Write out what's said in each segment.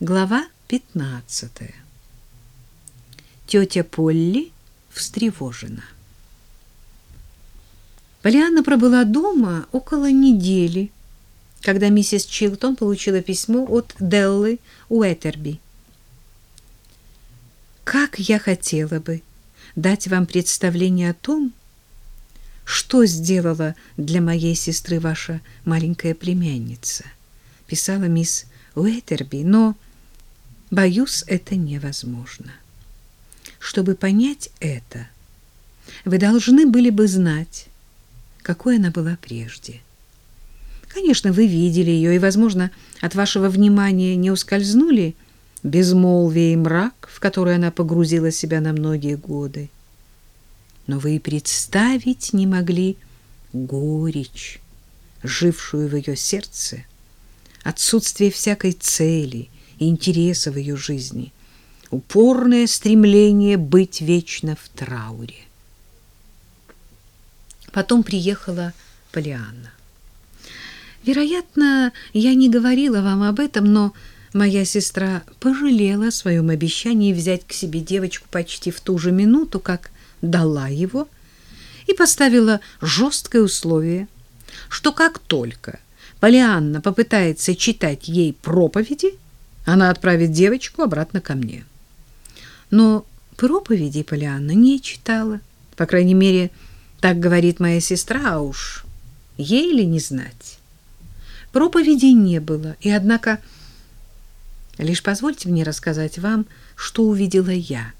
Глава 15. Тетя Полли встревожена. Полианна пробыла дома около недели, когда миссис Чилтон получила письмо от Деллы Уэтерби. «Как я хотела бы дать вам представление о том, что сделала для моей сестры ваша маленькая племянница», писала мисс Уэтерби, но Боюсь, это невозможно. Чтобы понять это, вы должны были бы знать, какой она была прежде. Конечно, вы видели ее, и, возможно, от вашего внимания не ускользнули безмолвие и мрак, в который она погрузила себя на многие годы. Но вы и представить не могли горечь, жившую в ее сердце, отсутствие всякой цели — интереса в ее жизни, упорное стремление быть вечно в трауре. Потом приехала Полианна. Вероятно, я не говорила вам об этом, но моя сестра пожалела о своем обещании взять к себе девочку почти в ту же минуту, как дала его, и поставила жесткое условие, что как только Полианна попытается читать ей проповеди, она отправит девочку обратно ко мне. Но проповеди Полианна не читала. По крайней мере, так говорит моя сестра, а уж ей ли не знать. Проповедей не было, и однако лишь позвольте мне рассказать вам, что увидела я,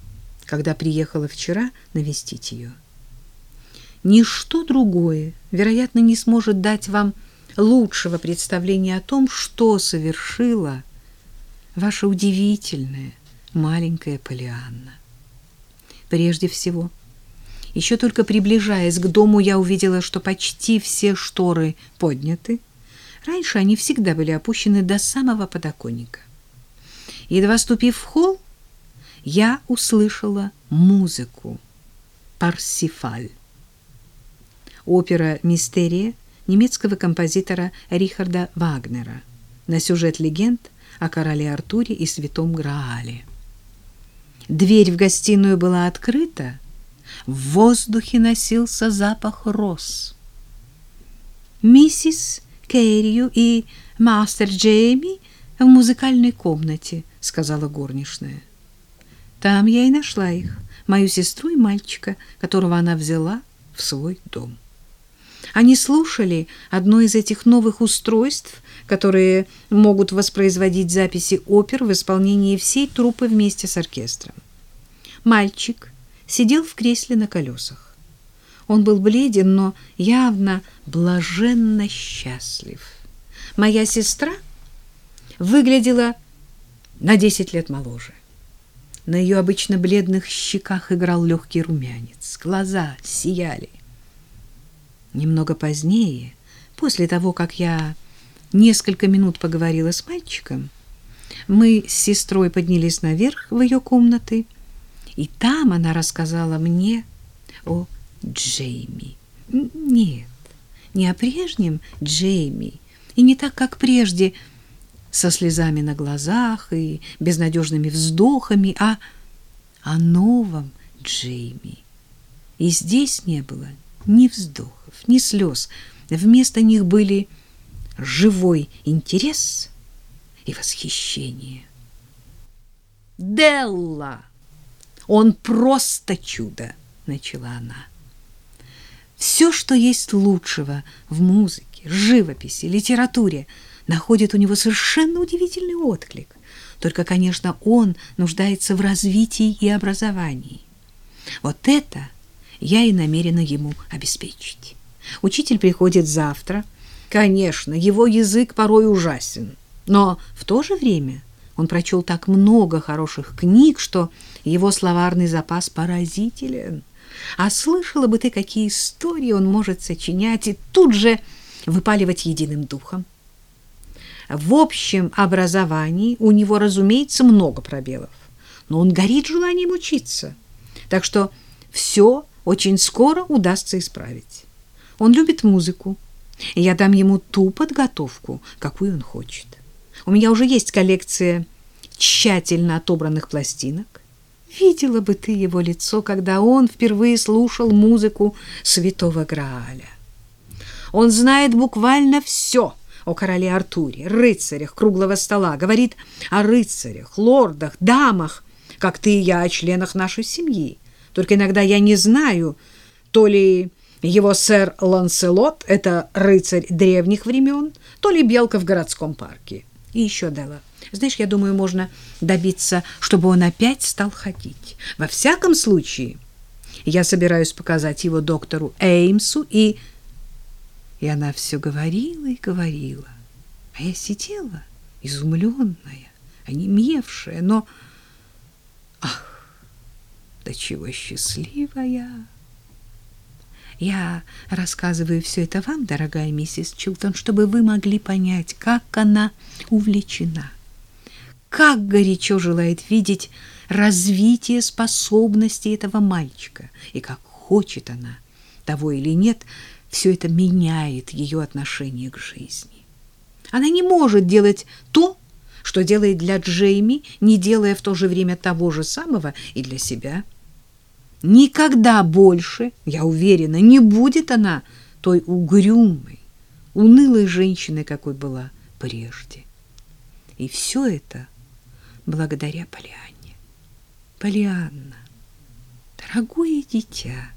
когда приехала вчера навестить ее. Ничто другое, вероятно, не сможет дать вам лучшего представления о том, что совершила ваша удивительная маленькая Полианна. Прежде всего, еще только приближаясь к дому, я увидела, что почти все шторы подняты. Раньше они всегда были опущены до самого подоконника. Едва ступив в холл, я услышала музыку. Парсифаль. Опера «Мистерия» немецкого композитора Рихарда Вагнера на сюжет легенд о короле Артуре и святом Граале. Дверь в гостиную была открыта, в воздухе носился запах роз. Миссис Кэррию и мастер Джейми в музыкальной комнате, сказала горничная. Там я и нашла их, мою сестру и мальчика, которого она взяла в свой дом. Они слушали одно из этих новых устройств, которые могут воспроизводить записи опер в исполнении всей труппы вместе с оркестром. Мальчик сидел в кресле на колесах. Он был бледен, но явно блаженно счастлив. Моя сестра выглядела на десять лет моложе. На ее обычно бледных щеках играл легкий румянец, глаза сияли. Немного позднее, после того, как я несколько минут поговорила с мальчиком, мы с сестрой поднялись наверх в ее комнаты, и там она рассказала мне о Джейми. Нет, не о прежнем Джейми, и не так, как прежде, со слезами на глазах и безнадежными вздохами, а о новом Джейми. И здесь не было ни вздохов, ни слез. Вместо них были живой интерес и восхищение. «Делла! Он просто чудо!» — начала она. Все, что есть лучшего в музыке, живописи, литературе, находит у него совершенно удивительный отклик. Только, конечно, он нуждается в развитии и образовании. Вот это я и намерена ему обеспечить. Учитель приходит завтра — Конечно, его язык порой ужасен, но в то же время он прочел так много хороших книг, что его словарный запас поразителен. А слышала бы ты, какие истории он может сочинять и тут же выпаливать единым духом. В общем образовании у него, разумеется, много пробелов, но он горит желанием учиться. Так что все очень скоро удастся исправить. Он любит музыку, я дам ему ту подготовку, какую он хочет. У меня уже есть коллекция тщательно отобранных пластинок. Видела бы ты его лицо, когда он впервые слушал музыку Святого Грааля. Он знает буквально все о короле Артуре, рыцарях круглого стола, говорит о рыцарях, лордах, дамах, как ты и я о членах нашей семьи. Только иногда я не знаю, то ли его сэр Ланселот — это рыцарь древних времен, то ли белка в городском парке. И еще, Делла, знаешь, я думаю, можно добиться, чтобы он опять стал ходить. Во всяком случае, я собираюсь показать его доктору Эймсу, и... И она все говорила и говорила. А я сидела, изумленная, онемевшая, но... Ах, да чего счастливая! Я рассказываю все это вам, дорогая миссис Чилтон, чтобы вы могли понять, как она увлечена, как горячо желает видеть развитие способностей этого мальчика, и как хочет она, того или нет, все это меняет ее отношение к жизни. Она не может делать то, что делает для Джейми, не делая в то же время того же самого и для себя – Никогда больше, я уверена, не будет она той угрюмой, унылой женщиной, какой была прежде. И все это благодаря Полианне. Полианна, дорогое дитя,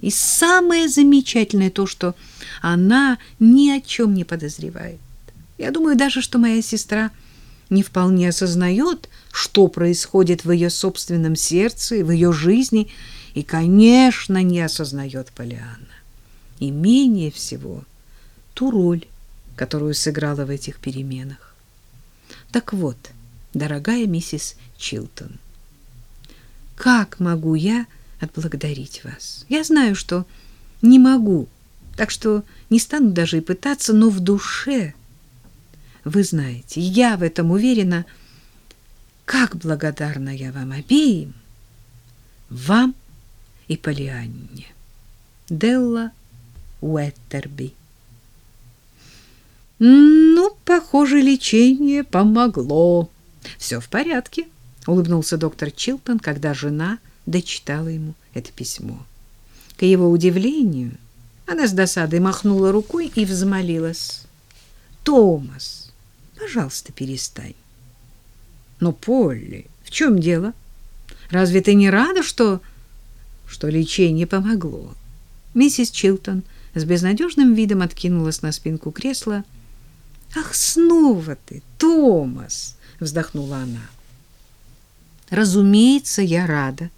и самое замечательное то, что она ни о чем не подозревает. Я думаю даже, что моя сестра не вполне осознает, что происходит в ее собственном сердце в ее жизни, и, конечно, не осознает Полианна. И менее всего ту роль, которую сыграла в этих переменах. Так вот, дорогая миссис Чилтон, как могу я отблагодарить вас? Я знаю, что не могу, так что не стану даже и пытаться, но в душе, вы знаете, я в этом уверена, как благодарна я вам обеим, вам и Полианне. Делла Уэттерби. Ну, похоже, лечение помогло. Все в порядке, улыбнулся доктор Чилтон, когда жена дочитала ему это письмо. К его удивлению, она с досадой махнула рукой и взмолилась: "Томас, пожалуйста, перестань". "Но, Полли, в чем дело? Разве ты не рада, что что лечение помогло. Миссис Чилтон с безнадежным видом откинулась на спинку кресла. «Ах, снова ты, Томас!» — вздохнула она. «Разумеется, я рада,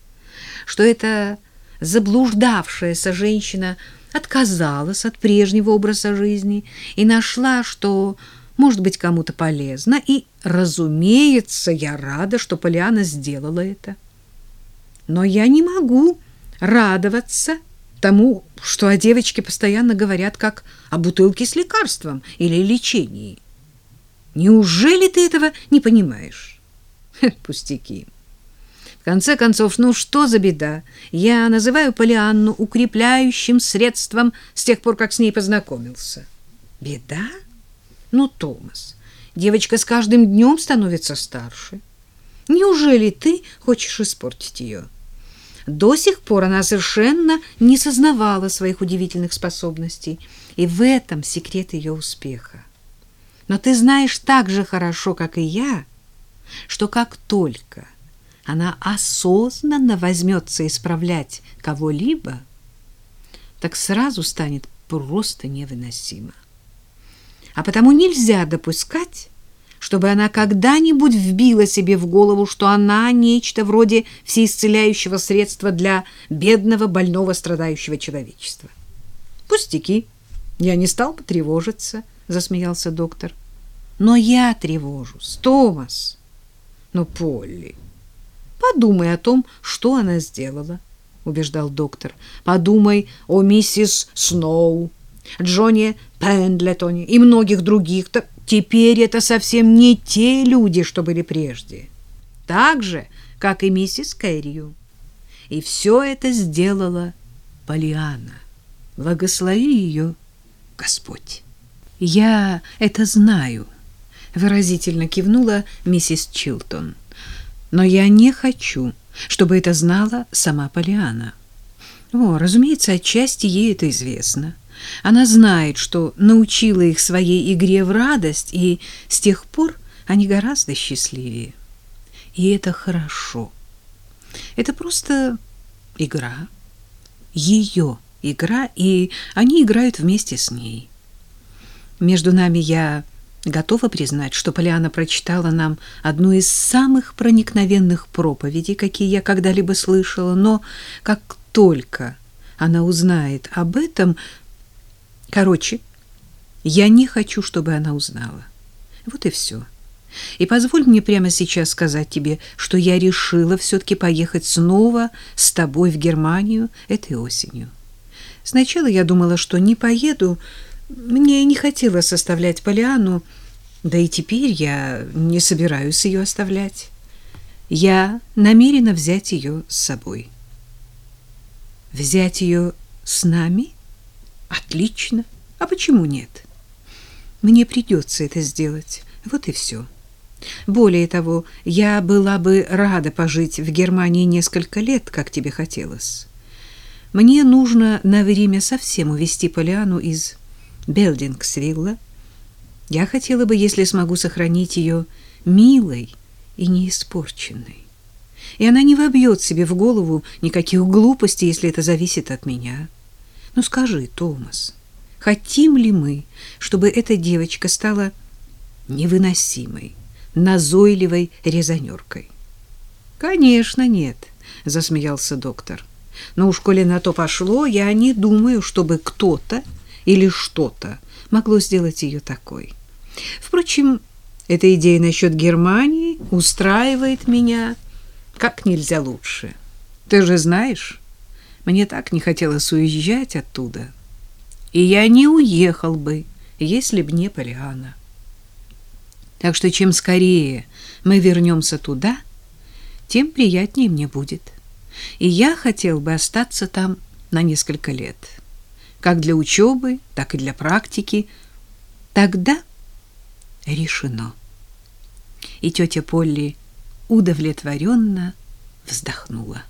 что эта заблуждавшаяся женщина отказалась от прежнего образа жизни и нашла, что может быть кому-то полезно, и, разумеется, я рада, что Полиана сделала это. Но я не могу радоваться тому, что о девочке постоянно говорят как о бутылке с лекарством или лечении. Неужели ты этого не понимаешь? Пустяки. В конце концов, ну что за беда? Я называю Полианну укрепляющим средством с тех пор, как с ней познакомился. Беда? Ну, Томас, девочка с каждым днем становится старше. Неужели ты хочешь испортить ее? — до сих пор она совершенно не сознавала своих удивительных способностей, и в этом секрет ее успеха. Но ты знаешь так же хорошо, как и я, что как только она осознанно возьмется исправлять кого-либо, так сразу станет просто невыносимо. А потому нельзя допускать, чтобы она когда-нибудь вбила себе в голову, что она нечто вроде всеисцеляющего средства для бедного, больного, страдающего человечества. Пустяки. Я не стал бы тревожиться, засмеялся доктор. Но я тревожусь, Томас. Ну, Полли, подумай о том, что она сделала, убеждал доктор. Подумай о миссис Сноу, Джонни Пендлетоне и многих других. -то Теперь это совсем не те люди, что были прежде. Так же, как и миссис Кэррию. И все это сделала Полиана. Благослови ее, Господь. Я это знаю, выразительно кивнула миссис Чилтон. Но я не хочу, чтобы это знала сама Полиана. О, разумеется, отчасти ей это известно. Она знает, что научила их своей игре в радость, и с тех пор они гораздо счастливее. И это хорошо. Это просто игра. Ее игра, и они играют вместе с ней. Между нами я готова признать, что Полиана прочитала нам одну из самых проникновенных проповедей, какие я когда-либо слышала, но как только она узнает об этом... Короче, я не хочу, чтобы она узнала. Вот и все. И позволь мне прямо сейчас сказать тебе, что я решила все-таки поехать снова с тобой в Германию этой осенью. Сначала я думала, что не поеду, мне не хотелось оставлять Полиану, да и теперь я не собираюсь ее оставлять. Я намерена взять ее с собой. Взять ее с нами? Отлично. А почему нет? Мне придется это сделать. Вот и все. Более того, я была бы рада пожить в Германии несколько лет, как тебе хотелось. Мне нужно на время совсем увезти Полиану из Белдингсвилла. Я хотела бы, если смогу сохранить ее милой и неиспорченной. И она не вобьет себе в голову никаких глупостей, если это зависит от меня. Ну скажи, Томас, хотим ли мы, чтобы эта девочка стала невыносимой, назойливой резонеркой? Конечно, нет, засмеялся доктор. Но уж коли на то пошло, я не думаю, чтобы кто-то или что-то могло сделать ее такой. Впрочем, эта идея насчет Германии устраивает меня как нельзя лучше. Ты же знаешь, мне так не хотелось уезжать оттуда. И я не уехал бы, если б не Полиана. Так что чем скорее мы вернемся туда, тем приятнее мне будет. И я хотел бы остаться там на несколько лет как для учебы, так и для практики. Тогда решено. И тетя Полли удовлетворенно вздохнула.